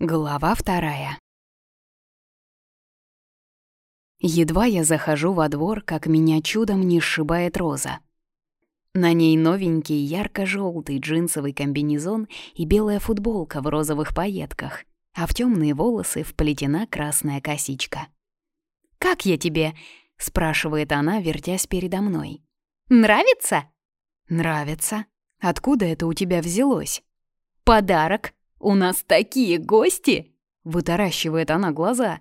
Глава вторая. Едва я захожу во двор, как меня чудом не сшибает роза. На ней новенький ярко желтый джинсовый комбинезон и белая футболка в розовых пайетках, а в темные волосы вплетена красная косичка. «Как я тебе?» — спрашивает она, вертясь передо мной. «Нравится?» «Нравится. Откуда это у тебя взялось?» «Подарок», «У нас такие гости!» — вытаращивает она глаза.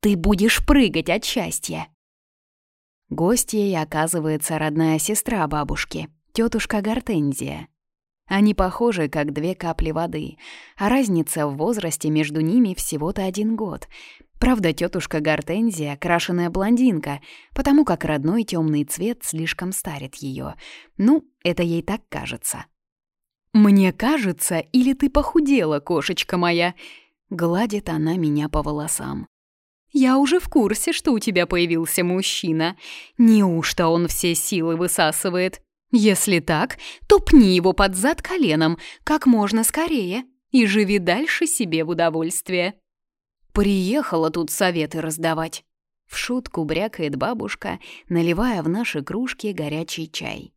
«Ты будешь прыгать от счастья!» Гостьей оказывается родная сестра бабушки, тетушка Гортензия. Они похожи, как две капли воды, а разница в возрасте между ними всего-то один год. Правда, тетушка Гортензия — крашеная блондинка, потому как родной темный цвет слишком старит ее. Ну, это ей так кажется. «Мне кажется, или ты похудела, кошечка моя?» Гладит она меня по волосам. «Я уже в курсе, что у тебя появился мужчина. Неужто он все силы высасывает? Если так, то пни его под зад коленом как можно скорее и живи дальше себе в удовольствие». Приехала тут советы раздавать. В шутку брякает бабушка, наливая в наши кружки горячий чай.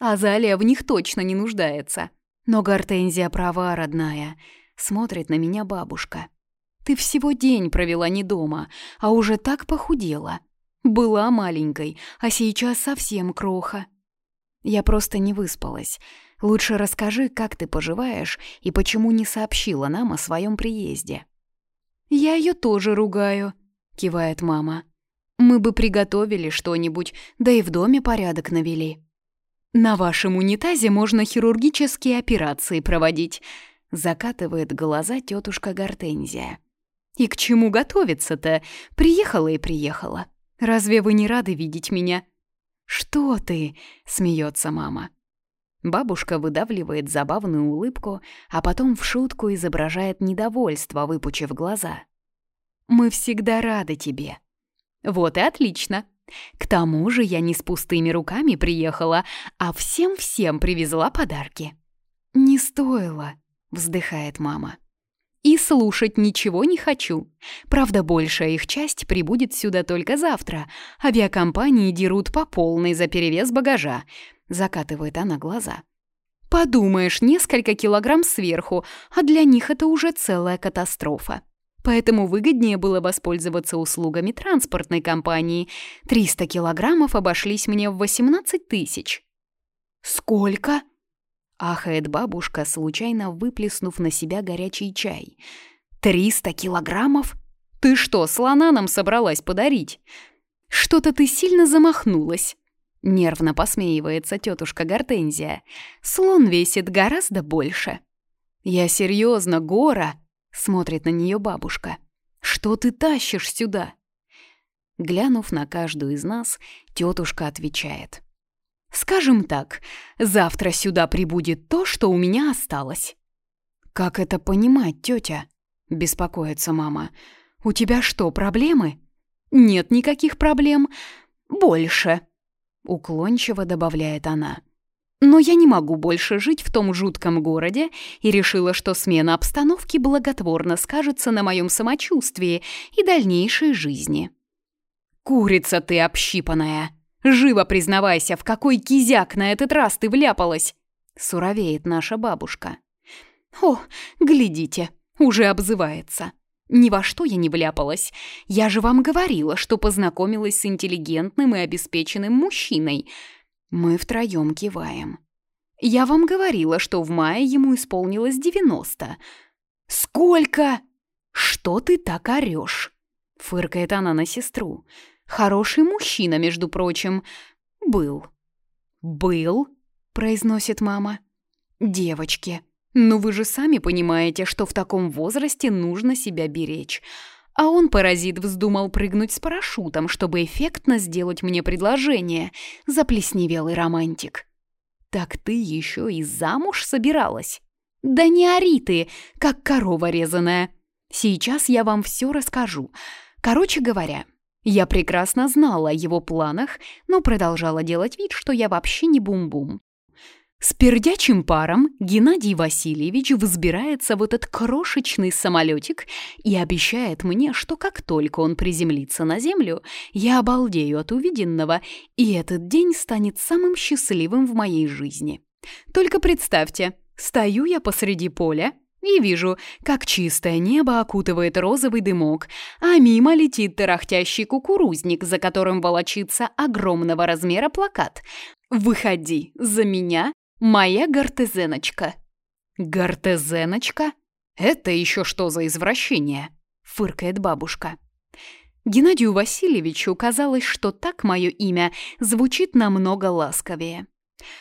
Азалия в них точно не нуждается. Но Гортензия права, родная. Смотрит на меня бабушка. Ты всего день провела не дома, а уже так похудела. Была маленькой, а сейчас совсем кроха. Я просто не выспалась. Лучше расскажи, как ты поживаешь и почему не сообщила нам о своем приезде. Я ее тоже ругаю, кивает мама. Мы бы приготовили что-нибудь, да и в доме порядок навели. «На вашем унитазе можно хирургические операции проводить», — закатывает глаза тетушка Гортензия. «И к чему готовиться-то? Приехала и приехала. Разве вы не рады видеть меня?» «Что ты?» — смеется мама. Бабушка выдавливает забавную улыбку, а потом в шутку изображает недовольство, выпучив глаза. «Мы всегда рады тебе». «Вот и отлично», к тому же я не с пустыми руками приехала, а всем-всем привезла подарки. «Не стоило», — вздыхает мама. «И слушать ничего не хочу. Правда, большая их часть прибудет сюда только завтра. Авиакомпании дерут по полной за перевес багажа», — закатывает она глаза. «Подумаешь, несколько килограмм сверху, а для них это уже целая катастрофа поэтому выгоднее было воспользоваться услугами транспортной компании. 300 килограммов обошлись мне в 18 тысяч. «Сколько?» — ахает бабушка, случайно выплеснув на себя горячий чай. «Триста килограммов? Ты что, слона нам собралась подарить? Что-то ты сильно замахнулась». Нервно посмеивается тетушка Гортензия. «Слон весит гораздо больше». «Я серьезно, Гора!» Смотрит на нее бабушка. «Что ты тащишь сюда?» Глянув на каждую из нас, тетушка отвечает. «Скажем так, завтра сюда прибудет то, что у меня осталось». «Как это понимать, тетя?» — беспокоится мама. «У тебя что, проблемы?» «Нет никаких проблем. Больше», — уклончиво добавляет она. Но я не могу больше жить в том жутком городе и решила, что смена обстановки благотворно скажется на моем самочувствии и дальнейшей жизни. «Курица ты общипанная! Живо признавайся, в какой кизяк на этот раз ты вляпалась!» — суровеет наша бабушка. «О, глядите, уже обзывается!» Ни во что я не вляпалась. Я же вам говорила, что познакомилась с интеллигентным и обеспеченным мужчиной — мы втроем киваем. «Я вам говорила, что в мае ему исполнилось девяносто». «Сколько?» «Что ты так орёшь?» — фыркает она на сестру. «Хороший мужчина, между прочим. Был». «Был?» — произносит мама. «Девочки, ну вы же сами понимаете, что в таком возрасте нужно себя беречь. А он, паразит, вздумал прыгнуть с парашютом, чтобы эффектно сделать мне предложение. Заплесневелый романтик. «Так ты еще и замуж собиралась?» «Да не ори ты, как корова резаная. Сейчас я вам все расскажу. Короче говоря, я прекрасно знала о его планах, но продолжала делать вид, что я вообще не бум-бум. С пердячим паром Геннадий Васильевич взбирается в этот крошечный самолетик и обещает мне, что как только он приземлится на землю, я обалдею от увиденного, и этот день станет самым счастливым в моей жизни. Только представьте, стою я посреди поля и вижу, как чистое небо окутывает розовый дымок, а мимо летит тарахтящий кукурузник, за которым волочится огромного размера плакат «Выходи за меня Моя гортезеночка. Гортезеночка? Это еще что за извращение? Фыркает бабушка. Геннадию Васильевичу казалось, что так мое имя звучит намного ласковее.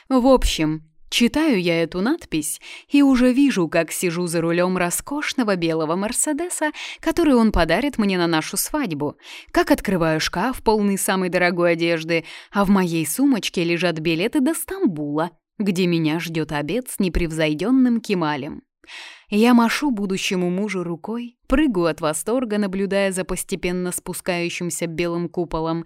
В общем, читаю я эту надпись и уже вижу, как сижу за рулем роскошного белого Мерседеса, который он подарит мне на нашу свадьбу, как открываю шкаф, полный самой дорогой одежды, а в моей сумочке лежат билеты до Стамбула — где меня ждет обед с непревзойденным Кемалем. Я машу будущему мужу рукой, прыгаю от восторга, наблюдая за постепенно спускающимся белым куполом.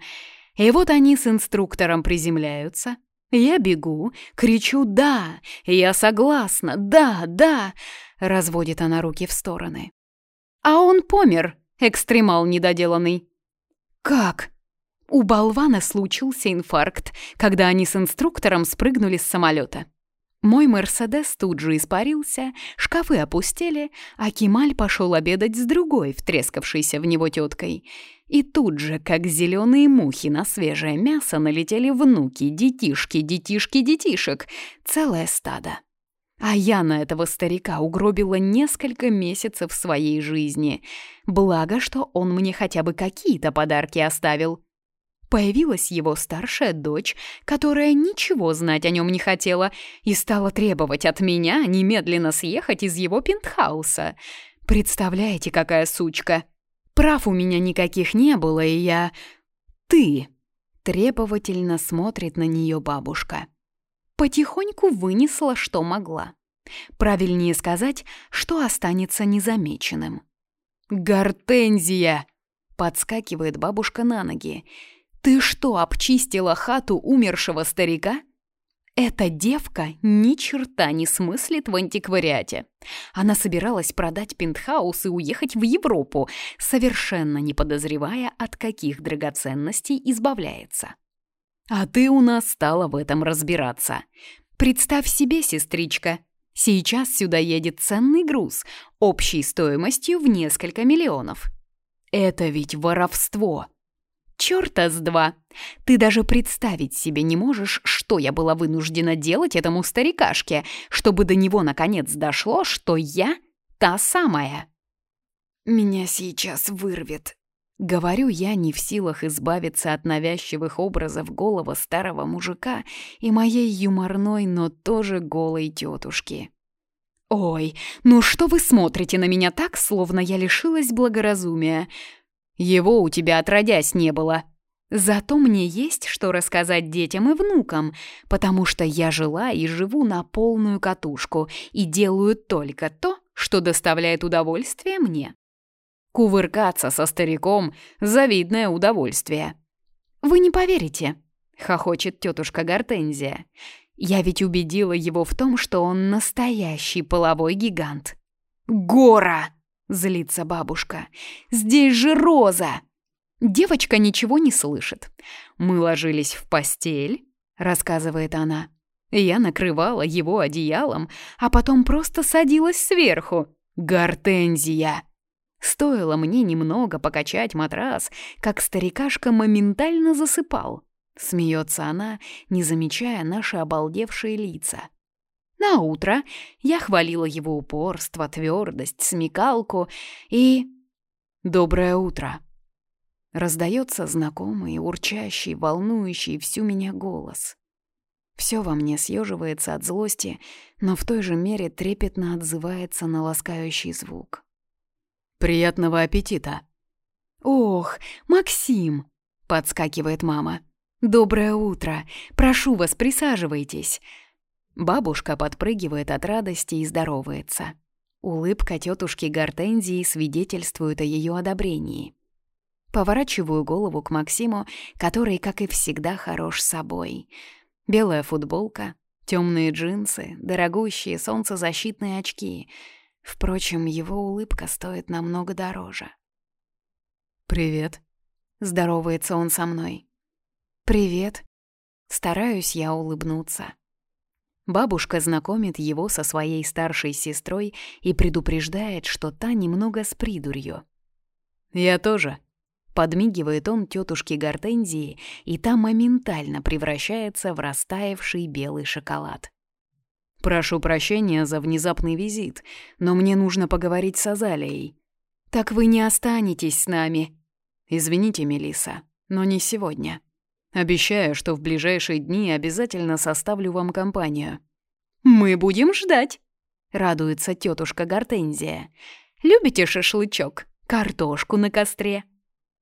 И вот они с инструктором приземляются. Я бегу, кричу «Да! Я согласна! Да! Да!» Разводит она руки в стороны. «А он помер!» — экстремал недоделанный. «Как?» У болвана случился инфаркт, когда они с инструктором спрыгнули с самолета. Мой «Мерседес» тут же испарился, шкафы опустели, а Кемаль пошел обедать с другой, втрескавшейся в него теткой. И тут же, как зеленые мухи на свежее мясо, налетели внуки, детишки, детишки, детишек, целое стадо. А я на этого старика угробила несколько месяцев своей жизни. Благо, что он мне хотя бы какие-то подарки оставил. Появилась его старшая дочь, которая ничего знать о нем не хотела и стала требовать от меня немедленно съехать из его пентхауса. Представляете, какая сучка? Прав у меня никаких не было, и я... Ты... Требовательно смотрит на нее бабушка. Потихоньку вынесла, что могла. Правильнее сказать, что останется незамеченным. «Гортензия!» — подскакивает бабушка на ноги. «Ты что, обчистила хату умершего старика?» Эта девка ни черта не смыслит в антиквариате. Она собиралась продать пентхаус и уехать в Европу, совершенно не подозревая, от каких драгоценностей избавляется. А ты у нас стала в этом разбираться. Представь себе, сестричка, сейчас сюда едет ценный груз общей стоимостью в несколько миллионов. Это ведь воровство. Чёрта с два! Ты даже представить себе не можешь, что я была вынуждена делать этому старикашке, чтобы до него наконец дошло, что я та самая. Меня сейчас вырвет. Говорю я не в силах избавиться от навязчивых образов голого старого мужика и моей юморной, но тоже голой тетушки. «Ой, ну что вы смотрите на меня так, словно я лишилась благоразумия? Его у тебя отродясь не было. Зато мне есть что рассказать детям и внукам, потому что я жила и живу на полную катушку и делаю только то, что доставляет удовольствие мне. Кувыркаться со стариком — завидное удовольствие. «Вы не поверите», — хохочет тетушка Гортензия. «Я ведь убедила его в том, что он настоящий половой гигант». «Гора!» Злится бабушка. «Здесь же Роза!» Девочка ничего не слышит. «Мы ложились в постель», — рассказывает она. Я накрывала его одеялом, а потом просто садилась сверху. Гортензия! Стоило мне немного покачать матрас, как старикашка моментально засыпал. Смеется она, не замечая наши обалдевшие лица. На утро я хвалила его упорство, твердость, смекалку и... «Доброе утро!» Раздается знакомый, урчащий, волнующий всю меня голос. Все во мне съеживается от злости, но в той же мере трепетно отзывается на ласкающий звук. «Приятного аппетита!» «Ох, Максим!» — подскакивает мама. «Доброе утро! Прошу вас, присаживайтесь!» Бабушка подпрыгивает от радости и здоровается. Улыбка тетушки Гортензии свидетельствует о ее одобрении. Поворачиваю голову к Максиму, который, как и всегда, хорош собой. Белая футболка, Темные джинсы, дорогущие солнцезащитные очки. Впрочем, его улыбка стоит намного дороже. «Привет», — здоровается он со мной. «Привет». Стараюсь я улыбнуться. Бабушка знакомит его со своей старшей сестрой и предупреждает, что та немного с придурью. «Я тоже», — подмигивает он тетушке Гортензии, и та моментально превращается в растаявший белый шоколад. «Прошу прощения за внезапный визит, но мне нужно поговорить с Азалией». «Так вы не останетесь с нами». «Извините, Мелиса, но не сегодня». Обещаю, что в ближайшие дни обязательно составлю вам компанию». «Мы будем ждать», — радуется тетушка Гортензия. «Любите шашлычок? Картошку на костре?»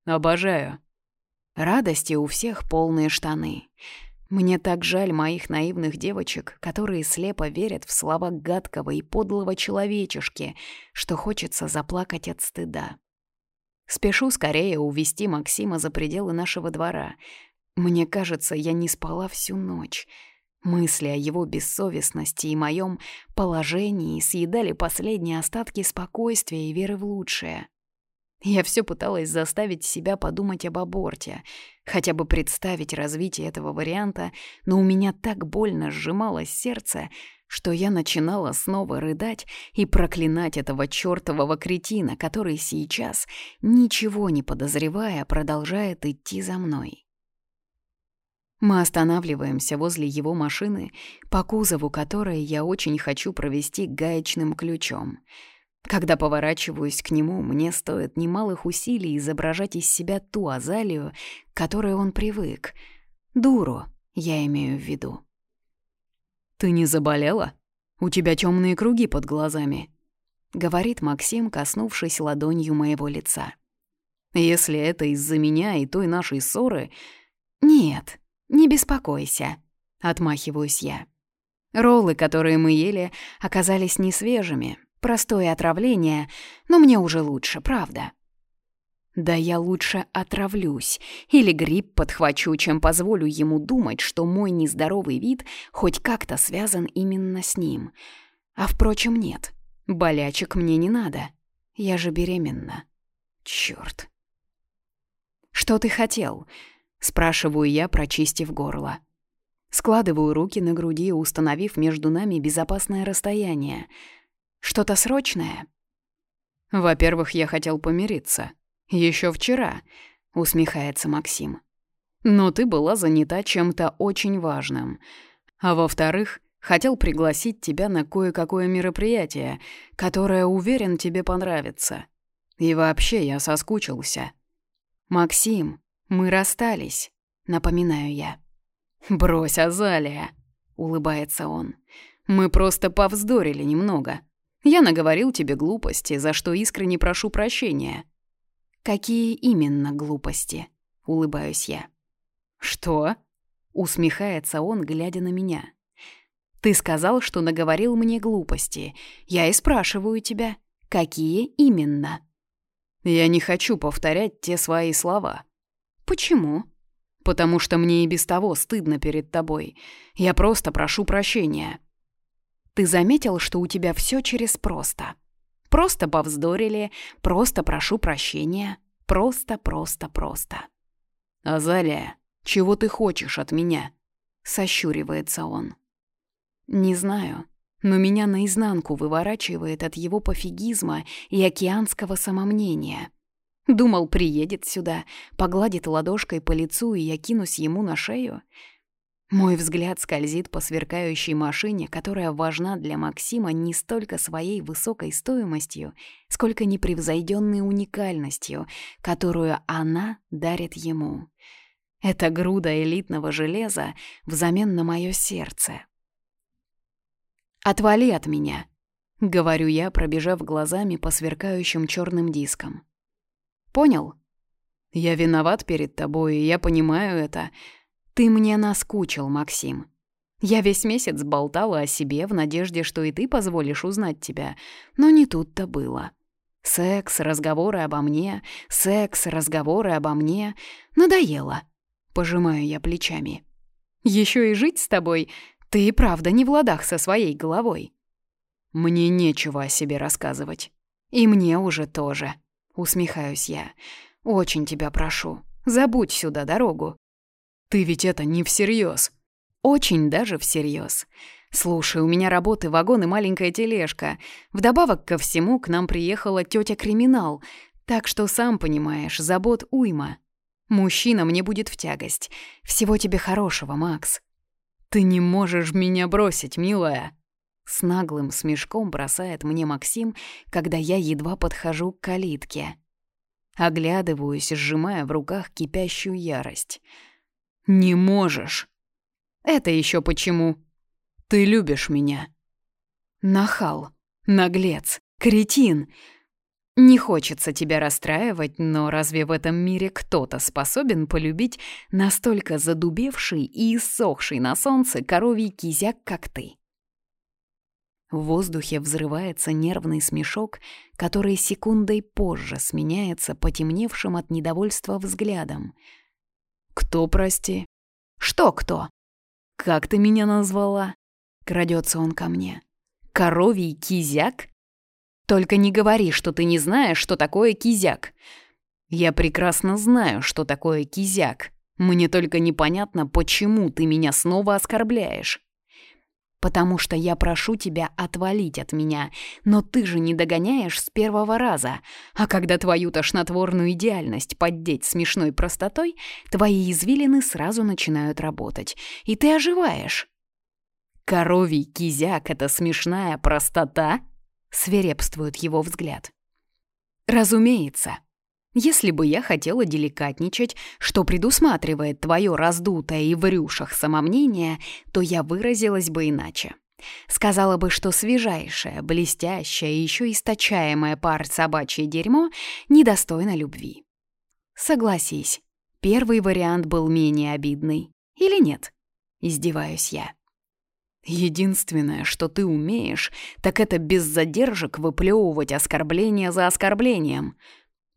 «Обожаю». Радости у всех полные штаны. Мне так жаль моих наивных девочек, которые слепо верят в слова гадкого и подлого человечешки, что хочется заплакать от стыда. Спешу скорее увести Максима за пределы нашего двора, мне кажется, я не спала всю ночь. Мысли о его бессовестности и моем положении съедали последние остатки спокойствия и веры в лучшее. Я все пыталась заставить себя подумать об аборте, хотя бы представить развитие этого варианта, но у меня так больно сжималось сердце, что я начинала снова рыдать и проклинать этого чёртового кретина, который сейчас, ничего не подозревая, продолжает идти за мной. Мы останавливаемся возле его машины, по кузову которой я очень хочу провести гаечным ключом. Когда поворачиваюсь к нему, мне стоит немалых усилий изображать из себя ту Азалию, к которой он привык. Дуру, я имею в виду. «Ты не заболела? У тебя темные круги под глазами», — говорит Максим, коснувшись ладонью моего лица. «Если это из-за меня и той нашей ссоры...» «Нет», «Не беспокойся», — отмахиваюсь я. Роллы, которые мы ели, оказались не свежими, простое отравление, но мне уже лучше, правда. Да я лучше отравлюсь или грипп подхвачу, чем позволю ему думать, что мой нездоровый вид хоть как-то связан именно с ним. А впрочем, нет, болячек мне не надо. Я же беременна. Чёрт. «Что ты хотел?» Спрашиваю я, прочистив горло. Складываю руки на груди, установив между нами безопасное расстояние. Что-то срочное? Во-первых, я хотел помириться. Еще вчера, усмехается Максим. Но ты была занята чем-то очень важным. А во-вторых, хотел пригласить тебя на кое-какое мероприятие, которое, уверен, тебе понравится. И вообще я соскучился. Максим, «Мы расстались», — напоминаю я. «Брось, Азалия», — улыбается он. «Мы просто повздорили немного. Я наговорил тебе глупости, за что искренне прошу прощения». «Какие именно глупости?» — улыбаюсь я. «Что?» — усмехается он, глядя на меня. «Ты сказал, что наговорил мне глупости. Я и спрашиваю тебя, какие именно?» «Я не хочу повторять те свои слова», «Почему?» «Потому что мне и без того стыдно перед тобой. Я просто прошу прощения». «Ты заметил, что у тебя все через просто?» «Просто повздорили, просто прошу прощения, просто, просто, просто». «Азалия, чего ты хочешь от меня?» — сощуривается он. «Не знаю, но меня наизнанку выворачивает от его пофигизма и океанского самомнения». Думал, приедет сюда, погладит ладошкой по лицу, и я кинусь ему на шею. Мой взгляд скользит по сверкающей машине, которая важна для Максима не столько своей высокой стоимостью, сколько непревзойденной уникальностью, которую она дарит ему. Это груда элитного железа взамен на мое сердце. «Отвали от меня», — говорю я, пробежав глазами по сверкающим черным дискам. Понял? Я виноват перед тобой, и я понимаю это. Ты мне наскучил, Максим. Я весь месяц болтала о себе в надежде, что и ты позволишь узнать тебя, но не тут-то было. Секс, разговоры обо мне, секс, разговоры обо мне. Надоело. Пожимаю я плечами. Еще и жить с тобой? Ты и правда не в ладах со своей головой. Мне нечего о себе рассказывать. И мне уже тоже. Усмехаюсь я. Очень тебя прошу, забудь сюда дорогу. Ты ведь это не всерьез. Очень даже всерьез. Слушай, у меня работы, вагон и маленькая тележка. Вдобавок ко всему к нам приехала тетя криминал, так что, сам понимаешь, забот уйма. Мужчина мне будет в тягость. Всего тебе хорошего, Макс. Ты не можешь меня бросить, милая. С наглым смешком бросает мне Максим, когда я едва подхожу к калитке. Оглядываюсь, сжимая в руках кипящую ярость. «Не можешь!» «Это еще почему?» «Ты любишь меня!» «Нахал! Наглец! Кретин!» Не хочется тебя расстраивать, но разве в этом мире кто-то способен полюбить настолько задубевший и иссохший на солнце коровий кизяк, как ты? В воздухе взрывается нервный смешок, который секундой позже сменяется потемневшим от недовольства взглядом. «Кто, прости?» «Что кто?» «Как ты меня назвала?» Крадется он ко мне. «Коровий кизяк?» Только не говори, что ты не знаешь, что такое кизяк. Я прекрасно знаю, что такое кизяк. Мне только непонятно, почему ты меня снова оскорбляешь. Потому что я прошу тебя отвалить от меня, но ты же не догоняешь с первого раза. А когда твою тошнотворную идеальность поддеть смешной простотой, твои извилины сразу начинают работать, и ты оживаешь. Коровий кизяк — это смешная простота? свирепствует его взгляд. Разумеется. Если бы я хотела деликатничать, что предусматривает твое раздутое и в рюшах самомнение, то я выразилась бы иначе. Сказала бы, что свежайшее, блестящее и еще источаемое пар собачье дерьмо недостойно любви. Согласись, первый вариант был менее обидный. Или нет? Издеваюсь я. Единственное, что ты умеешь, так это без задержек выплевывать оскорбление за оскорблением.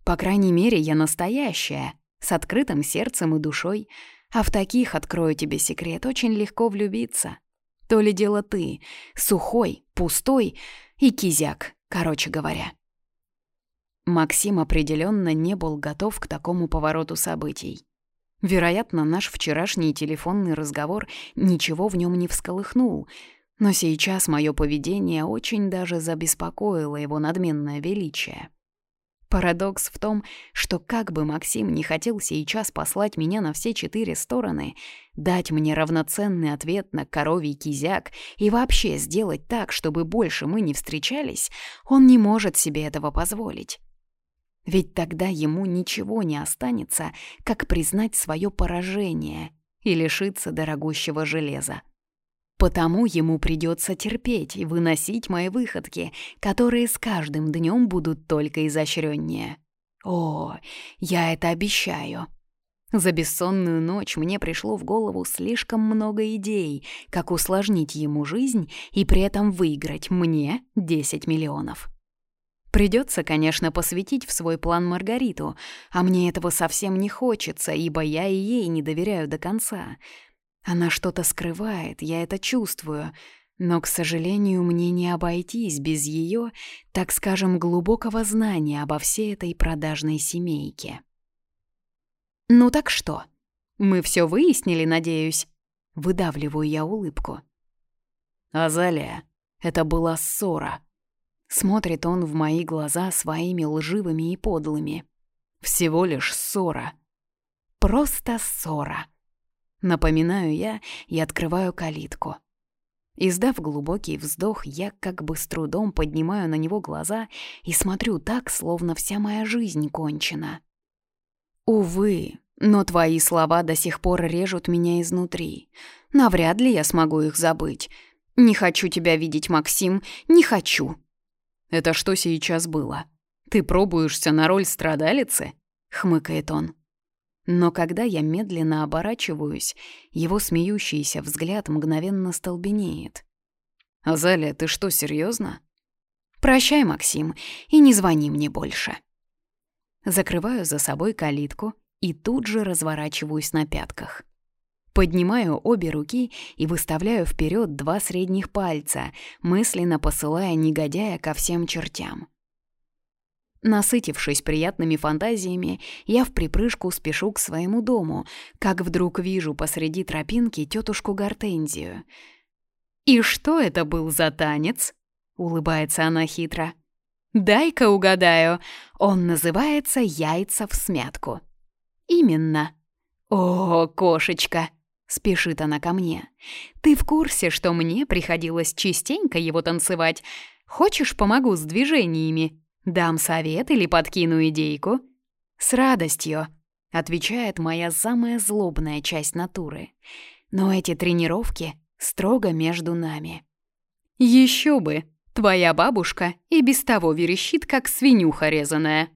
По крайней мере, я настоящая, с открытым сердцем и душой, а в таких, открою тебе секрет, очень легко влюбиться. То ли дело ты, сухой, пустой и кизяк, короче говоря. Максим определенно не был готов к такому повороту событий. Вероятно, наш вчерашний телефонный разговор ничего в нем не всколыхнул, но сейчас мое поведение очень даже забеспокоило его надменное величие. Парадокс в том, что как бы Максим не хотел сейчас послать меня на все четыре стороны, дать мне равноценный ответ на коровий кизяк и вообще сделать так, чтобы больше мы не встречались, он не может себе этого позволить. Ведь тогда ему ничего не останется, как признать свое поражение и лишиться дорогущего железа. Потому ему придется терпеть и выносить мои выходки, которые с каждым днем будут только изощреннее. О, я это обещаю. За бессонную ночь мне пришло в голову слишком много идей, как усложнить ему жизнь и при этом выиграть мне 10 миллионов. Придется, конечно, посвятить в свой план Маргариту, а мне этого совсем не хочется, ибо я и ей не доверяю до конца. Она что-то скрывает, я это чувствую, но, к сожалению, мне не обойтись без ее, так скажем, глубокого знания обо всей этой продажной семейке. «Ну так что? Мы все выяснили, надеюсь?» Выдавливаю я улыбку. «Азалия, это была ссора», Смотрит он в мои глаза своими лживыми и подлыми. Всего лишь ссора. Просто ссора. Напоминаю я и открываю калитку. Издав глубокий вздох, я как бы с трудом поднимаю на него глаза и смотрю так, словно вся моя жизнь кончена. Увы, но твои слова до сих пор режут меня изнутри. Навряд ли я смогу их забыть. Не хочу тебя видеть, Максим, не хочу. «Это что сейчас было? Ты пробуешься на роль страдалицы?» — хмыкает он. Но когда я медленно оборачиваюсь, его смеющийся взгляд мгновенно столбенеет. «Азалия, ты что, серьезно? «Прощай, Максим, и не звони мне больше». Закрываю за собой калитку и тут же разворачиваюсь на пятках. Поднимаю обе руки и выставляю вперед два средних пальца, мысленно посылая негодяя ко всем чертям. Насытившись приятными фантазиями, я в припрыжку спешу к своему дому, как вдруг вижу посреди тропинки тетушку Гортензию. «И что это был за танец?» — улыбается она хитро. «Дай-ка угадаю, он называется «Яйца в смятку». «Именно». «О, кошечка!» — спешит она ко мне. «Ты в курсе, что мне приходилось частенько его танцевать? Хочешь, помогу с движениями?» Дам совет или подкину идейку? С радостью, отвечает моя самая злобная часть натуры. Но эти тренировки строго между нами. Еще бы, твоя бабушка и без того верещит, как свинюха резаная.